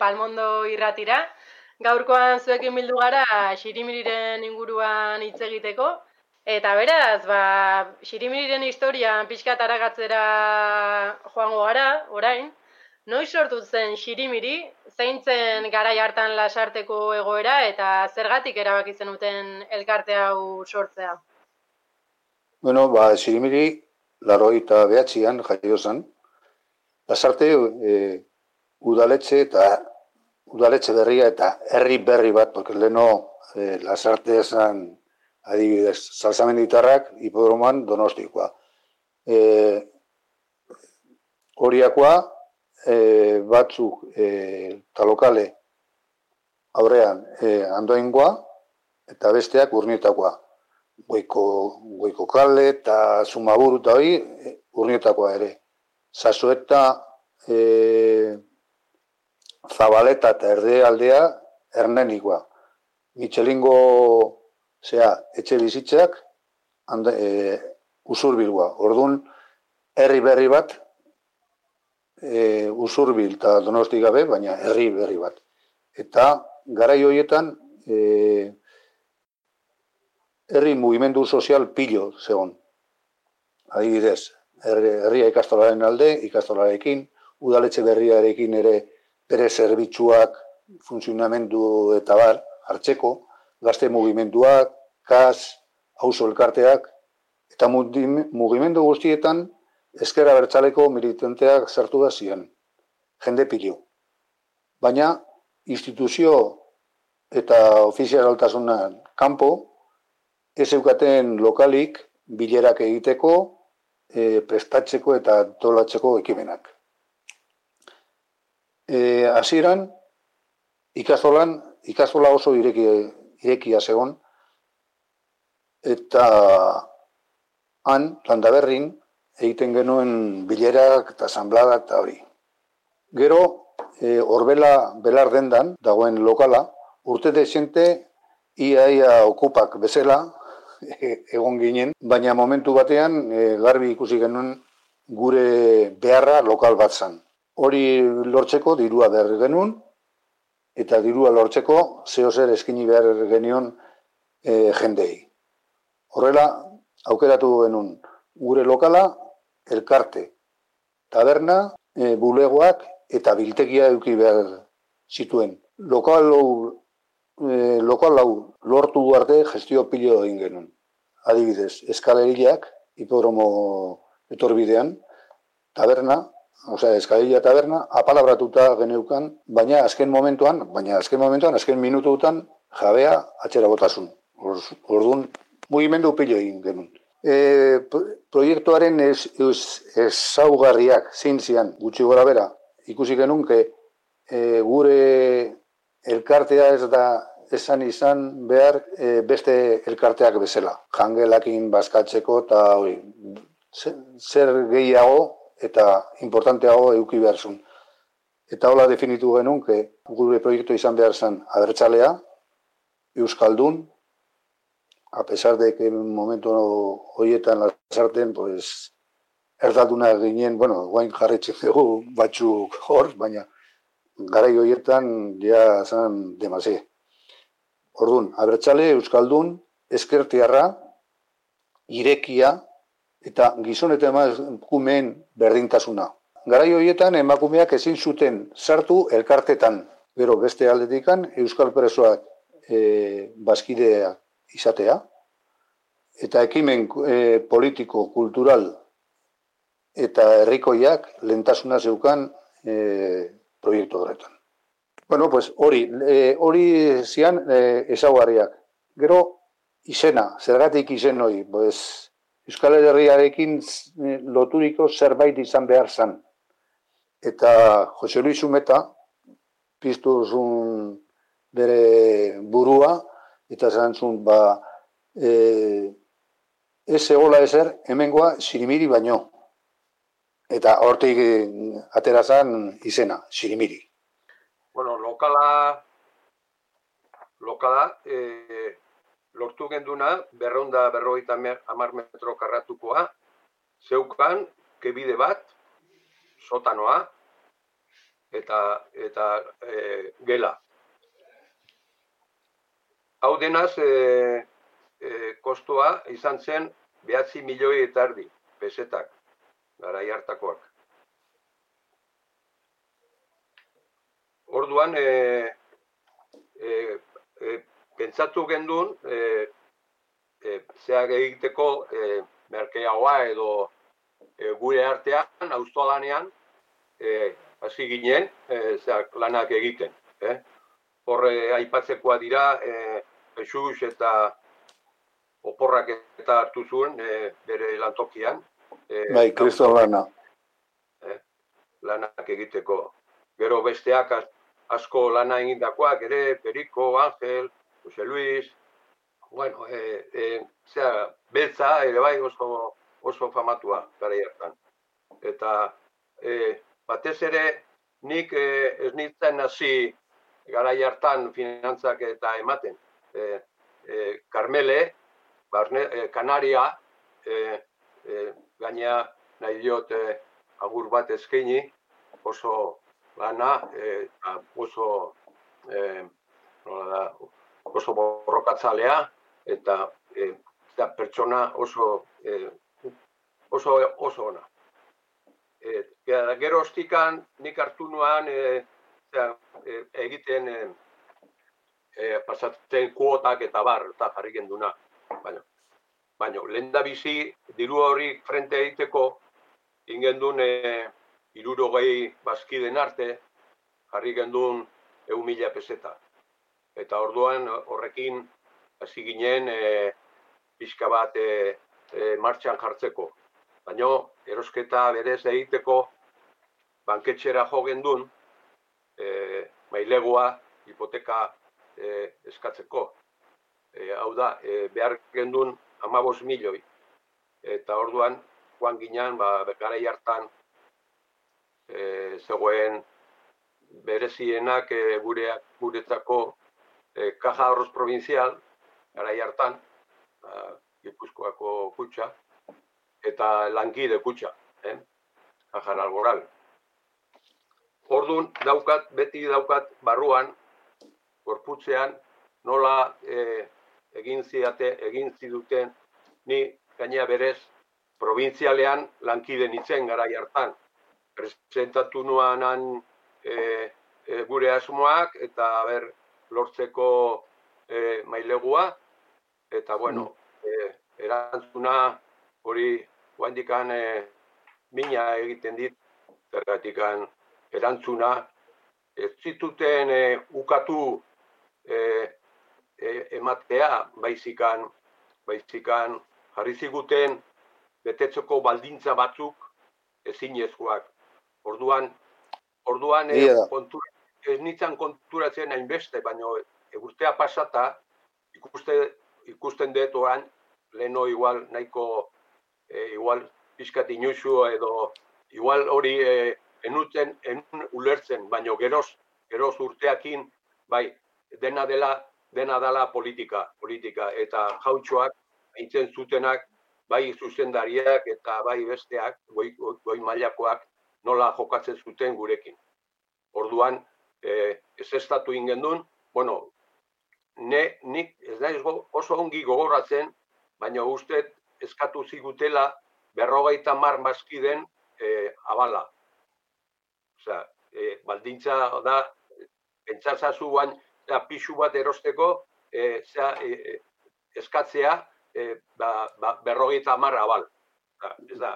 Palmondo irratira. Gaurkoan zuekin bildu gara Xirimiriren inguruan hitz egiteko. Eta beraz, ba, Xirimiriren historian pixka taragatzera joango gara, orain. Noiz sortu zen Xirimiri, zein zen garai hartan lasarteko egoera eta zergatik erabaki zenuten elkarte hau sortzea? Bueno, ba, Xirimiri, laro eta behatzean jaio zen, lasarte e, udaletxe eta udaletxe berria eta herri berri bat, porque leno e, lasarte esan adibidez, salzamenditarrak hipodroman donostikoa. E, horiakoa e, batzuk e, talokale aurrean e, andoingoa eta besteak urnietakoa. Goiko, goiko kale eta zumaburu eta hori urnietakoa ere. Zazueta e, Zabaleta eta Erde aldea ernenikoa. Mitxelingo zea, etxe bizitzak hande, e, usurbilgoa. Orduan, herri berri bat e, usurbil eta donosti gabe, baina herri berri bat. Eta garai horietan e, herri mugimendu sozial pilo zegon. Adibidez, herria ikastolaren alde, ikastolarekin, udaletxe berriarekin ere bere zerbitzuak, funtzionamendu eta bar, hartzeko, gazte mugimenduak, kas, hauzo elkarteak, eta mugimendu guztietan, ezkera bertzaleko militanteak sartu da ziren, jende pilio. Baina, instituzio eta ofizialtasunan kanpo, ez eukaten lokalik bilerak egiteko, e, prestatzeko eta dolatzeko ekimenak. E, hasieran ikastolan, ikastola oso ireki, irekia zegon, eta han, landaberrin, egiten genuen bilerak eta zanbladak eta hori. Gero, e, orbela belar dendan, dagoen lokala, urte desente, ia okupak bezala, egon ginen, baina momentu batean e, garbi ikusi genuen gure beharra lokal bat zan. Hori lortzeko dirua behar genuen, eta dirua lortzeko zeo zer eskini behar genion e, jendei. Horrela, aukeratu genuen gure lokala, elkarte, taberna, e, bulegoak eta biltegia eduki behar zituen. Lokal e, lokal hau lortu arte gestio pilo egin genuen. Adibidez, eskaleriak, hipodromo etorbidean, taberna, osea, eskaleriak taberna, apalabratuta geneukan, baina azken momentuan, baina azken momentuan, azken minututan, jabea atxera botasun. Orduan, mugimendu pilo egin genuen. E, proiektuaren ez, ez, zaugarriak, zintzian, gutxi gora bera, ikusi genuen, e, gure elkartea ez da esan izan behar e, beste elkarteak bezala. Jangelakin bazkatzeko eta hori, zer gehiago eta importanteago euki behar zuen. Eta hola definitu genuen, que gure proiektu izan behar zen abertzalea, Euskaldun, a pesar de que en momentu horietan lasarten, pues, erdalduna ginen, bueno, guain jarretxe dugu batzuk hor, baina garai horietan ja zan demase. Orduan, abertzale, euskaldun, eskertiarra, irekia eta gizon eta emakumeen berdintasuna. Garai horietan emakumeak ezin zuten sartu elkartetan. Gero beste aldetikan euskal presoak e, bazkidea izatea eta ekimen e, politiko, kultural eta herrikoiak lentasuna zeukan e, proiektu horretan. Bueno, pues hori, e, hori zian e, ezaguarriak. Gero, izena, zergatik izen hori, pues, Euskal Herriarekin e, loturiko zerbait izan behar zan. Eta Jose Luis Umeta, piztu zun bere burua, eta zan zun, ba, e, ez egola ezer, hemengoa sirimiri baino. Eta hortik e, atera zan izena, sirimiri bueno, lokala, lokala, e, lortu genduna, berreunda berrogeita amar metro karratukoa, zeukan, kebide bat, sotanoa, eta, eta e, gela. Hau denaz, e, e, kostua izan zen behatzi milioi eta erdi, pesetak, gara hartakoak. Orduan, e, e, e, pentsatu gendun, e, e, zeak egiteko e, merkeagoa edo e, gure artean, auztolanean, e, hasi ginen, e, zeak lanak egiten. Eh? Horre aipatzekoa dira, e, Jesus eta oporrak eta hartu zuen e, bere lantokian. E, bai, kristo lana. E, lanak egiteko. Gero besteak asko lana egindakoak ere, Periko, Angel, Jose Luis, bueno, e, e, zera, beltza ere bai oso, oso famatua gara hartan. Eta e, batez ere nik e, ez nintzen hasi gara hartan finantzak eta ematen. E, e, Carmele, barne, e, Kanaria, e, e, gaina nahi diot e, agur bat eskaini, oso lana, e, oso, e, da, oso borrokatzalea, eta e, da, pertsona oso e, oso oso ona. E, gero ostikan nik hartu nuan e, e, egiten e, pasatzen kuotak eta bar eta jarri genduna. Baina, baina lehen da bizi diru hori frente egiteko ingendun e, iruro gehi bazkiden arte jarri gendun egun mila peseta. Eta orduan horrekin hasi ginen e, pixka bat e, e, martxan jartzeko. Baina erosketa berez egiteko banketxera jo gendun e, mailegua hipoteka e, eskatzeko. E, hau da, e, behar gendun amabos milioi. Eta orduan, joan ginen, ba, gara hartan e, zegoen berezienak e, gureak guretzako e, Kaja Arroz Provincial, gara hartan, uh, Gipuzkoako kutsa, eta lankide kutsa, eh? Kajar Alboral. Orduan, daukat, beti daukat barruan, gorputzean, nola eh, egin ziate, egin ziduten, ni gaina berez, provintzialean lankide nitzen gara hartan. Presentatu nuanan e, e, gure asmoak eta ber, lortzeko e, mailegua, eta bueno, e, erantzuna hori guandikan e, mina egiten dit, zergatikan erantzuna, ez zituten e, ukatu e, e, ematea baizikan, baizikan jarri ziguten betetzeko baldintza batzuk ezin ezkoak. Orduan, orduan e, kontura, ez nintzen konturatzen hainbeste, baina egurtea pasata, ikuste, ikusten dut oan, leheno igual nahiko, e, igual pizkat inusu edo, igual hori e, enutzen, enun ulertzen, baina geroz, geroz urteakin, bai, dena dela, dena dela politika, politika, eta jautxoak, aintzen zutenak, bai zuzendariak eta bai besteak, goi, goi mailakoak, nola jokatzen zuten gurekin. Orduan, eh, ez estatu ingendun, bueno, ne, nik ez da oso ongi gogoratzen, baina uste eskatu zigutela berrogeita mar maskiden e, abala. Osea, e, baldintza da, da, pixu bat erosteko, e, zera, e, e, eskatzea e, ba, ba, berrogeita mar abal. Da, ez da,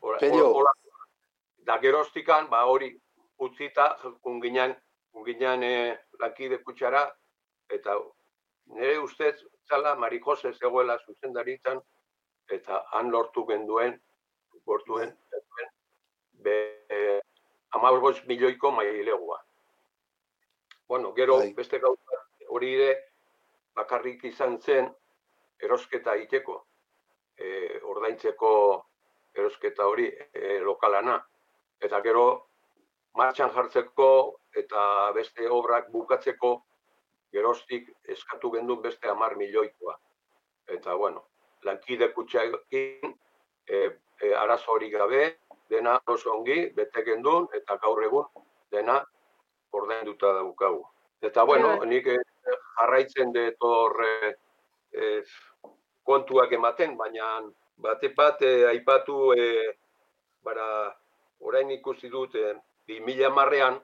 ora, ora, da gerostikan, ba, hori utzita, unginan, unginan e, lankide kutsara, eta nire ustez zala Mari Jose zegoela zuzendaritzan eta han lortu genduen gortuen be amabos milioiko mailegua. Bueno, gero bai. beste gauza hori ere bakarrik izan zen erosketa iteko, e, ordaintzeko erosketa hori e, lokalana. Eta gero martxan jartzeko eta beste obrak bukatzeko gerostik eskatu gendun beste amar milioikoa. Eta, bueno, lankide kutsa egin, e, e, arazo hori gabe, dena oso ongi, bete gendun, eta gaur egun, dena ordainduta daukagu. Eta bueno, nik eh, jarraitzen dut hor eh, eh, kontuak ematen, baina bate bat eh, aipatu eh, bara orain ikusi dut eh, 2000 marrean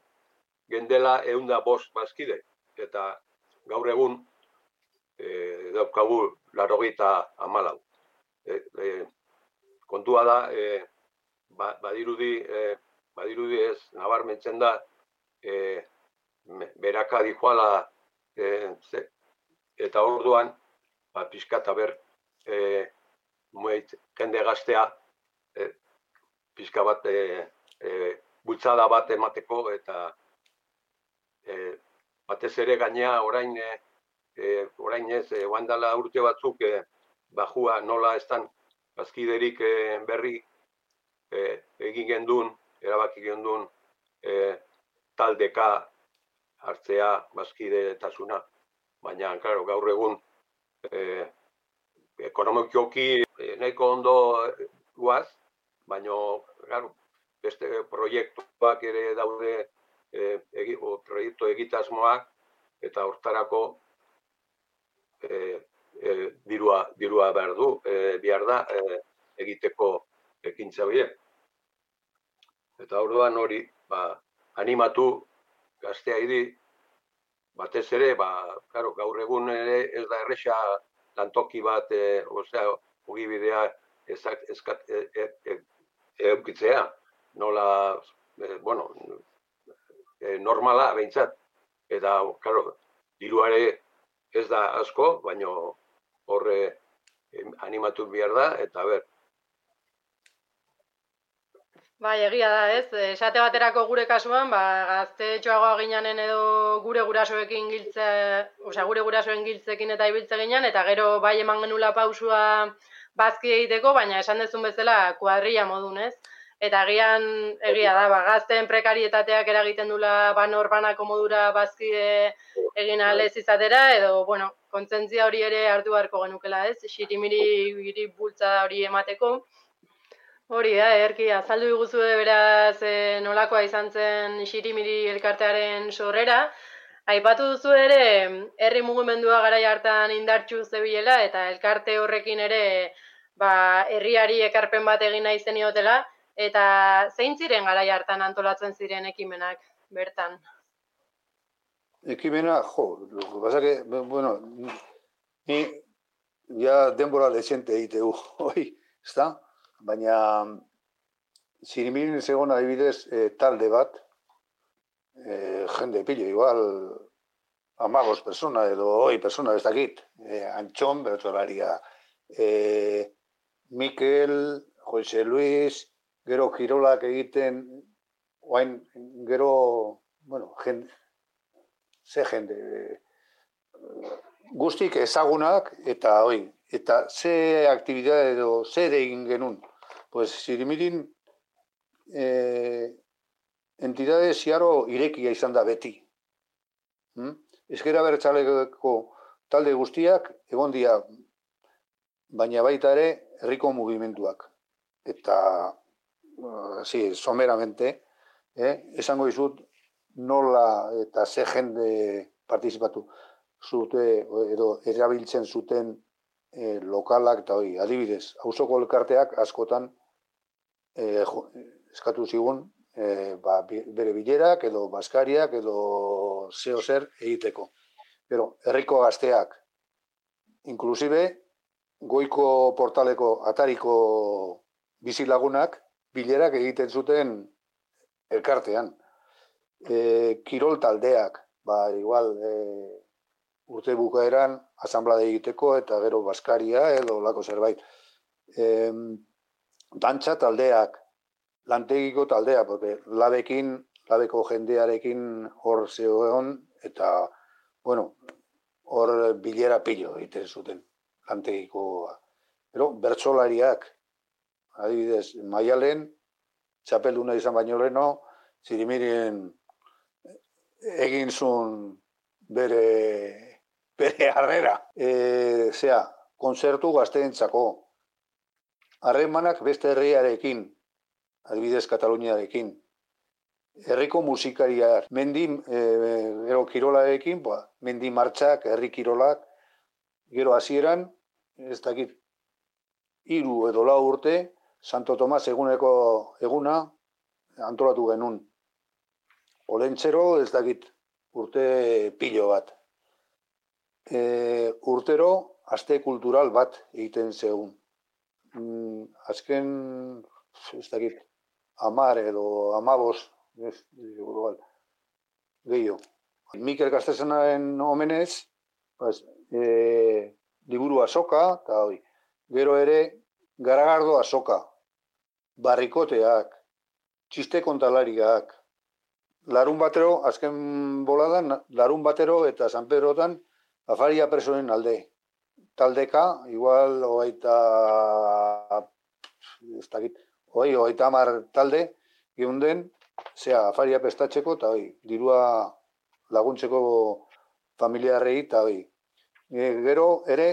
gendela eunda bost bazkide. Eta gaur egun eh, daukagu larogeita amalau. E, e, kontua da, e, ba, badirudi, e, badirudi ez, nabarmentzen da, e, beraka dijoala, e, ze, eta orduan, ba, pixka eta ber, e, mueit, jende gaztea, e, pixka bat, e, e, bultzada bat emateko, eta e, batez ere gainea orain, e, e, orain ez, e, dela urte batzuk, e, bajua nola estan bazkiderik e, berri e, egin gendun, erabaki gendun e, taldeka hartzea bazkidetasuna. Baina, claro, gaur egun e, ekonomikoki e, nahiko ondo e, guaz, baina, claro, beste proiektuak ere daude e, egi, o, proiektu egitasmoak eta hortarako e, e, dirua, dirua behar du, e, behar da e, egiteko ekintza horiek. Eta orduan hori, ba, animatu gaztea idi, batez ere, ba, claro, gaur egun ere ez da erresa lantoki bat, e, osea, ogibidea ezak, ezkat, e, e, eukitzea, nola, e, bueno, e, normala behintzat. Eta, claro, diruare ez da asko, baino horre animatu behar da, eta ber, Bai, egia da, ez? Esate baterako gure kasuan, ba, gaztetxoagoa ginanen edo gure gurasoekin giltze, osea, gure gurasoen giltzekin eta ibiltze ginen, eta gero bai eman genula pausua bazki egiteko, baina esan dezun bezala kuadrilla modun, ez? Eta egian, egia da, ba, gazten prekarietateak eragiten dula ban orbanako modura bazkide egin alez izatera, edo, bueno, kontzentzia hori ere hartu beharko genukela, ez? Xirimiri giri bultza hori emateko. Hori da, erki, azaldu diguzu beraz e, nolakoa izan zen xirimiri elkartearen sorrera. Aipatu duzu ere, herri mugimendua garai hartan indartxu zebilela eta elkarte horrekin ere ba, herriari ekarpen bat egin nahi zeniotela. Eta zein ziren garai hartan antolatzen ziren ekimenak bertan? Ekimena, jo, que, bueno, ni ya denbora lexente egitegu, hoi, ezta? Baina, zirimirin zegoen adibidez e, talde bat, e, jende pilo, igual, amagos persona edo hoi persona ez dakit, e, Antxon, bertzolaria, e, Mikel, Jose Luis, gero kirolak egiten, oain, gero, bueno, jende, ze jende, e, guztik ezagunak eta hoi, eta ze aktibitate edo ze ere egin genuen. Pues Zirimirin eh, entidade ziaro irekia izan da beti. Hmm? Ezkera bertxaleko talde guztiak egon dira, baina baita ere herriko mugimenduak. Eta, uh, sí, someramente, eh, esango dizut nola eta ze jende partizipatu zute edo erabiltzen zuten e, lokalak eta hori, adibidez, auzoko elkarteak askotan e, jo, eskatu zigun e, ba, bere bilerak edo baskariak edo zeo zer egiteko. Pero herriko gazteak, inklusibe, goiko portaleko atariko bizilagunak bilerak egiten zuten elkartean. E, kirol taldeak, ba, igual, e, urte bukaeran asamblea egiteko eta gero baskaria edo lako zerbait. E, dantza taldeak, lantegiko taldea, porque labekin, labeko jendearekin hor zegoen eta, bueno, hor bilera pilo egiten zuten lantegikoa. Pero bertsolariak, adibidez, maialen, txapelduna izan baino leno, zirimiren egin zuen bere, bere harrera. E, zea, konzertu gazteentzako, harremanak beste herriarekin, adibidez Kataluniarekin, herriko musikaria. Mendi, e, gero kirolaekin, ba, mendi martxak, herri kirolak, gero hasieran, ez dakit, iru edo lau urte, Santo Tomas eguneko eguna antolatu genuen. Olentzero ez dakit urte pilo bat. E, urtero aste kultural bat egiten zegun. Mm, azken, ez dakit, amar edo amabos, ez, igual, gehiago. Mikel Gaztezenaren omenez, pues, e, liburu azoka, eta hori, gero ere, garagardo azoka, barrikoteak, txiste kontalariak, larun batero, azken boladan, larun batero eta San Pedrotan, afaria presoen alde. Taldeka, igual, oaita, ez dakit, oi, oaita amar talde, geunden, zea, afaria pestatzeko, eta oi, dirua laguntzeko familiarrei, eta oi. E, gero, ere,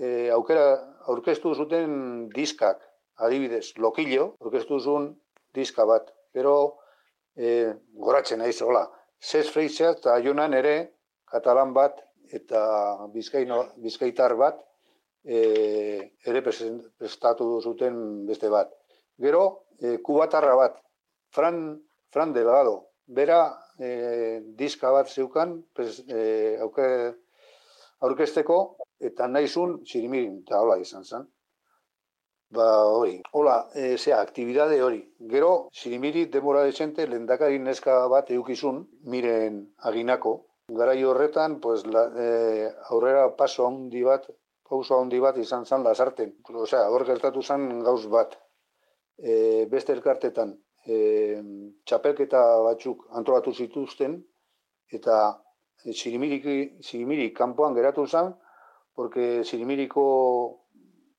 e, aukera, aurkeztu zuten diskak, adibidez, lokillo, aurkeztu zuen diska bat. Gero, e, goratzen naiz, hola, Zez Freizea eta Jonan ere, katalan bat eta bizkaino, bizkaitar bat, e, ere prestatu zuten beste bat. Gero, e, kubatarra bat, Fran, Fran Delgado, bera e, diska bat zeukan, pres, e, auke, aurkesteko, eta naizun, zirimirin, eta hola izan zen. Ba, hori. Hola, e, zea, aktibidade hori. Gero, sirimiri demora desente, lendakari neska bat eukizun, miren aginako. Garai horretan, pues, la, e, aurrera paso handi bat, pauso handi bat izan zan lasarten. Osea, hor gertatu zan gauz bat. E, beste elkartetan, e, txapelketa batzuk antolatu zituzten, eta sirimiri kanpoan geratu zan, porque sirimiriko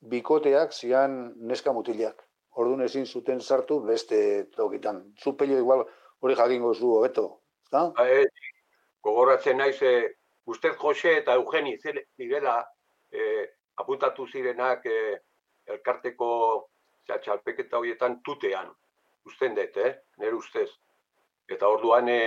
bikoteak zian neska mutilak. Orduan ezin zuten sartu beste tokitan. Zu pelio igual hori jakingo zu hobeto, ezta? Gogoratzen naiz e, Ustez Jose eta Eugeni zirela e, apuntatu zirenak e, elkarteko txalpeketa horietan tutean. Usten dut, eh? nire ustez. Eta orduan e,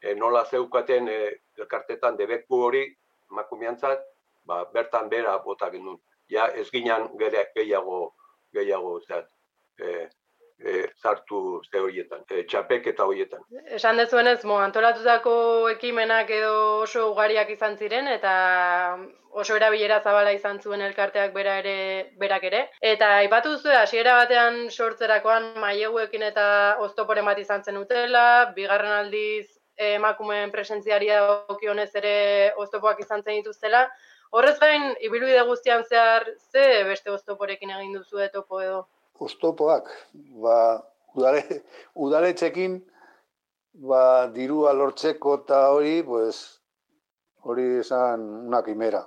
e, nola zeukaten e, elkartetan debeku hori makumiantzat, ba, bertan bera bota genuen ja ez ginen gehiago gehiago zat, e, e, zartu ze horietan, e, txapek eta horietan. Esan dezuenez, mo, antolatutako ekimenak edo oso ugariak izan ziren, eta oso erabilera zabala izan zuen elkarteak bera ere, berak ere. Eta aipatu duzu, hasiera batean sortzerakoan maileguekin eta oztoporen bat izan zen utela, bigarren aldiz emakumeen presentziari okionez ere oztopoak izan zen dituztela, Horrez gain, ibilbide guztian zehar, ze beste oztoporekin egin duzu topo edo? Oztopoak, ba, udale, udaletxekin, ba, dirua lortzeko eta hori, pues, hori esan una kimera.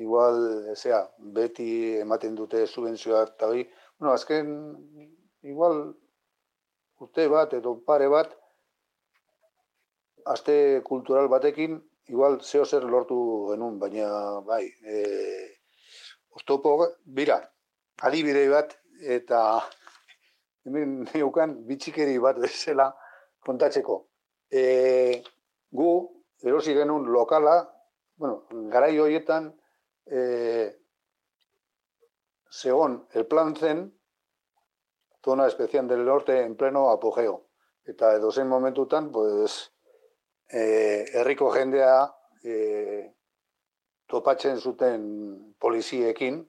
Igual, ezea, beti ematen dute subentzioa eta hori, bueno, azken, igual, urte bat edo pare bat, aste kultural batekin, igual zeo zer lortu genuen, baina bai, e, oztopo, bira, adibide bat, eta hemen neukan bitxikeri bat bezala kontatzeko. E, gu, erosi genuen lokala, bueno, garai horietan, e, segon, el plan zen, zona especial del norte en pleno apogeo. Eta edo zen momentutan, pues, eh, herriko jendea eh, topatzen zuten poliziekin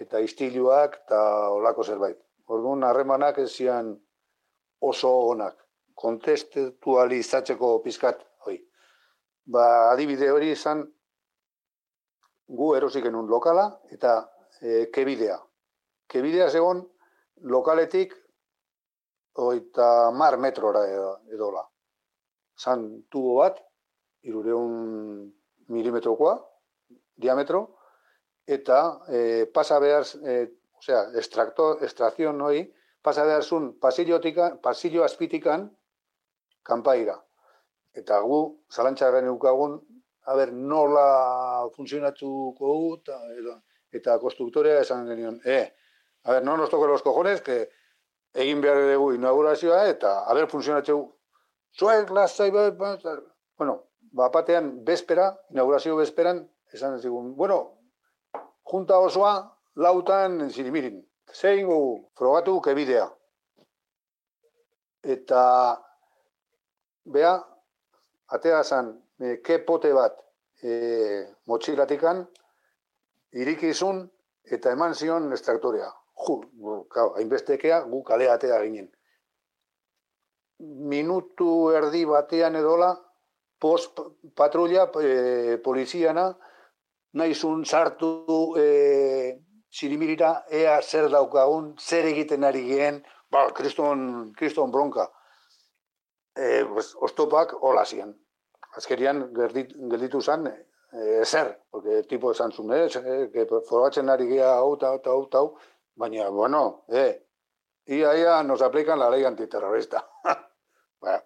eta istiluak eta olako zerbait. Orduan harremanak ez zian oso onak, kontextualizatzeko pizkat hoi. Ba, adibide hori izan gu erosik genuen lokala eta e, kebidea. Kebidea zegoen lokaletik oita mar metrora edo, edola zan tubo bat, irureun milimetrokoa, diametro, eta e, pasa behar, e, osea, estrakto, estrakzion hori, pasa behar zun pasillo azpitikan, kanpaira. Eta gu, zalantxarren eukagun, haber, nola funtzionatuko gu, eta, eta, eta konstruktorea esan genion, e, a ver, no nos toque los cojones, que egin behar dugu inaugurazioa, eta haber funtzionatzeu zuek lasai, ba, ba, bueno, bapatean, bezpera, inaugurazio bezperan, esan zigun, bueno, junta osoa, lautan zirimirin. Zein gu, frogatu kebidea. Eta, bea, atea zan, e, ke pote bat e, motxilatikan, irikizun eta eman zion estraktorea. Ju, kau, hainbestekea, gu kale atea ginen. Minutu erdi batean edola, post patrulla e, poliziana, nahizun sartu e, zirimirira, ea zer daukagun, zer egiten ari gehen, ba, kriston, kriston bronka. E, pues, ostopak hola zian. Azkerian gelditu zen, e, zer, porque tipo esan zuen, eh, que forogatzen ari gea hau, hau, hau, hau, baina, bueno, eh, ia, ia, nos aplican la ley antiterrorista. ba,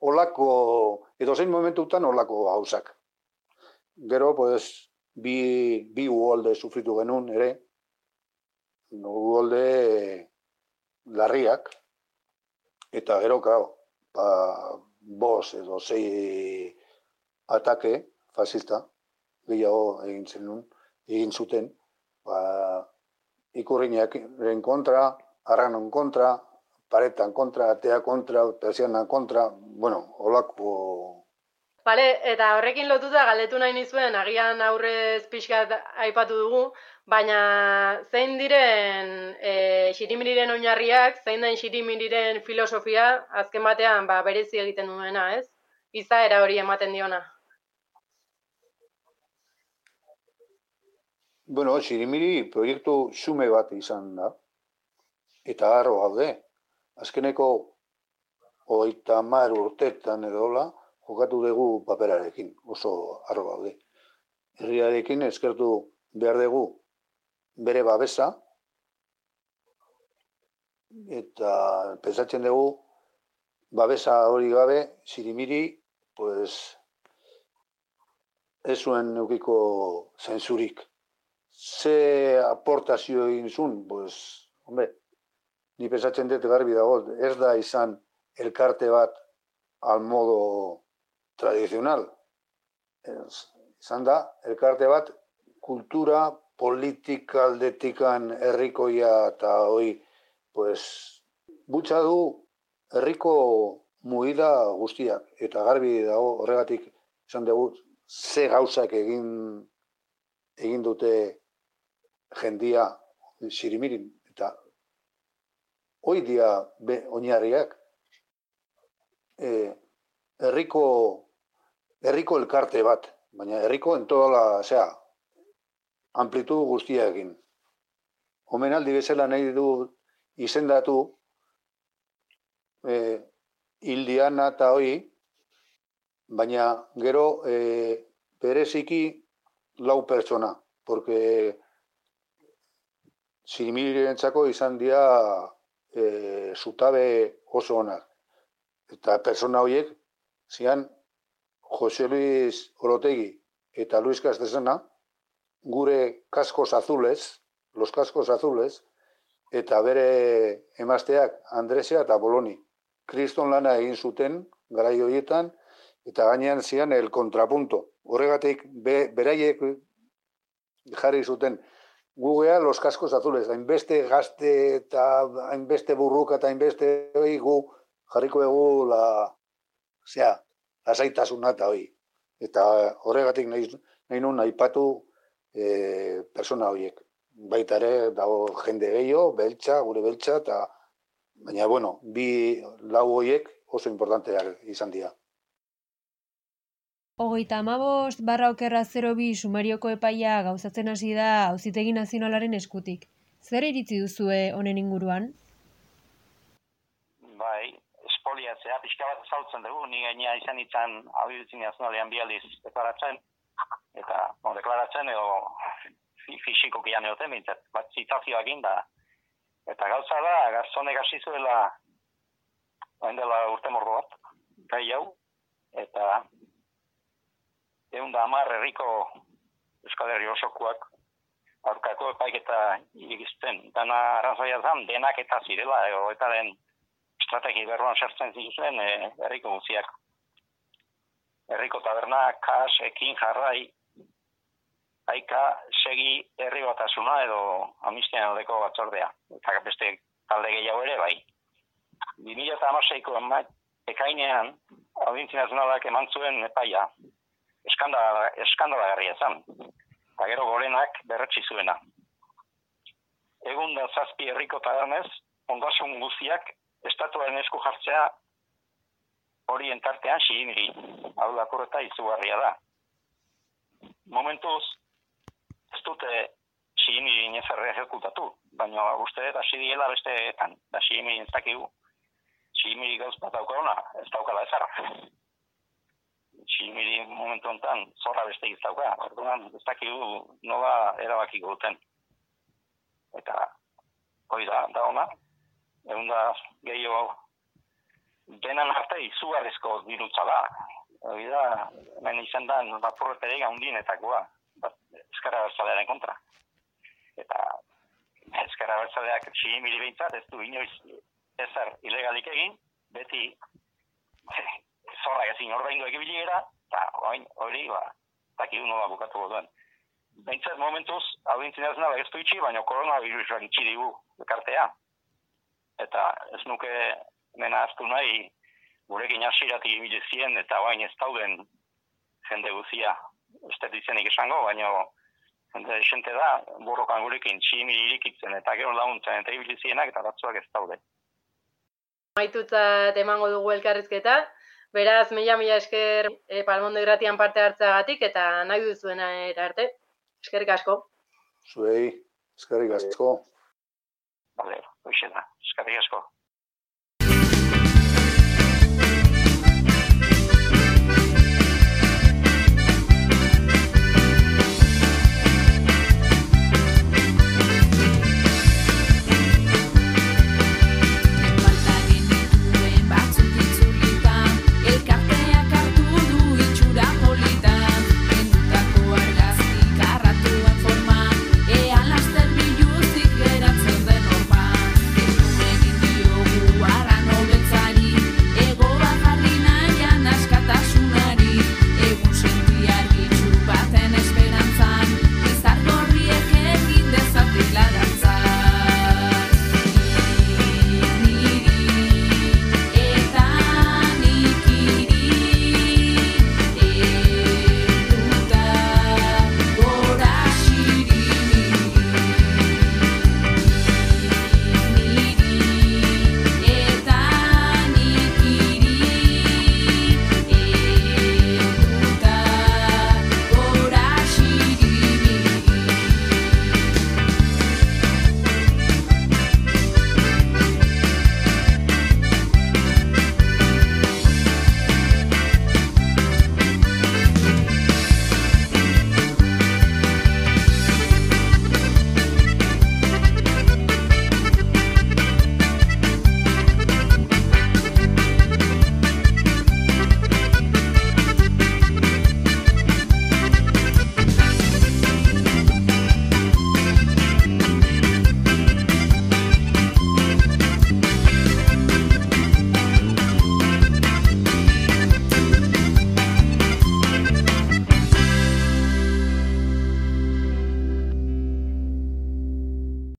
olako, edo zein momentutan olako hausak. Gero, pues, bi, bi uolde sufritu genuen ere, uolde larriak, eta gero, claro, ba, bos edo zei atake fascista, gehiago egin zenun, egin zuten, ba, ikurriñak kontra, arranon kontra, paretan kontra, atea kontra, persianan kontra, bueno, holako Bale, eta horrekin lotuta galdetu nahi nizuen, agian aurrez pixkat aipatu dugu, baina zein diren e, xirimiriren oinarriak, zein den xirimiriren filosofia, azken batean ba, berezi egiten duena, ez? Izaera hori ematen diona. Bueno, xirimiri proiektu xume bat izan da, eta harro gaude. Azkeneko oita mar urtetan edola, jokatu dugu paperarekin, oso arro gaude. Herriarekin eskertu behar dugu bere babesa, eta pensatzen dugu babesa hori gabe, sirimiri, pues, ez zuen eukiko zensurik. Ze aportazio egin zuen, pues, hombre, ni pensatzen dut garbi dago, ez da izan elkarte bat al modo tradizional. Izan da, elkarte bat, kultura, politika aldetikan herrikoia eta hoi, pues, butxa du herriko muida guztiak. Eta garbi dago horregatik, izan dugu, ze gauzak egin egin dute jendia sirimirin. Eta hoi dia oinarriak, e, herriko herriko elkarte bat, baina herriko entola, osea, amplitu guztiaekin. Omenaldi bezala nahi du izendatu eh Ildiana eta hoi, baina gero eh bereziki lau pertsona, porque Sirimirirentzako izan dira e, zutabe oso onak. Eta persona horiek zian Jose Luis Orotegi eta Luis Castesena, gure kaskos azules, los kaskos azules, eta bere emazteak Andresia eta Boloni. Kriston lana egin zuten, garai horietan, eta gainean zian el kontrapunto. Horregatik, be, beraiek jarri zuten, gugea los kaskos azules, hainbeste gazte eta hainbeste burruka eta hainbeste gu jarriko egu la, zera, lasaitasuna eta hoi. Eta horregatik nahi, nahi nun aipatu e, persona horiek. Baita ere, dago jende gehiago, beltza, gure beltza, eta baina, bueno, bi lau horiek oso importanteak izan dira. Hogeita amabost barra okerra 02 sumarioko epaia gauzatzen hasi da auzitegi nazionalaren eskutik. Zer iritzi duzue honen inguruan? Bai, espoliatzea, pixka bat zautzen dugu, ni gaina izan itzan abidutzen nazionalean bializ deklaratzen, eta, no, deklaratzen edo fisiko kian egoten, bintzat, bat zitazioa da, eta gauza da, gazonek hasi zuela, hain dela urte mordo bat, gai hau, eta egun da amar herriko Euskal Herri osokuak aurkako epaiketa egizten. Dana arrazoia zan, denak eta zirela, ego eta den estrategi berruan sartzen zituzten e, herriko guziak. Herriko taberna, kas, ekin, jarrai, aika, segi, herri batasuna edo amistian aldeko batzordea. Eta beste talde gehiago ere, bai. 2006ko ekainean, audientzia nazionalak eman zuen epaia, eskandala, eskandala garria zan. Eta gero gorenak berretsi zuena. Egun da zazpi herriko tabernez, ondasun guziak estatuaren esku jartzea hori entartean xigimiri. Hau da izugarria da. Momentuz, ez dute xigimiri nezerre ejekutatu, baina uste da diela besteetan, da xigimiri ez dakigu. Xigimiri gauz bat daukaguna, ez daukala ezara. Xigimiri momentu honetan zorra beste ez dauka, orduan ez dakigu nola erabakiko duten. Eta hori da, da ona, egun da gehiago denan arte izugarrizko dirutza da. Hori da, hemen izan da, baporretere gaundinetakoa, eskara bertzalearen kontra. Eta eskara bertzaleak sigi mili behintzat, ez du inoiz ezer ilegalik egin, beti zorra ezin ordaindu ekibili gara, eta hori, ba, taki uno da bukatu goduen. Behintzat momentuz, hau dintzen ez nabek ez du itxi, baina koronavirusak itxi digu ekartea eta ez nuke mena aztu nahi gurekin asiratik ibile zien eta bain ez dauden jende guzia ez dizenik esango, baina jende esente da borrokan gurekin tximi irikitzen eta gero launtzen eta ibile zienak eta batzuak ez daude. Maitutzat emango dugu elkarrizketa, beraz mila mila esker e, palmondo irratian parte hartzagatik eta nahi duzuena arte. Eskerrik asko. Zuei, eskerrik asko. Vale, hoxe da. Eskerrik asko.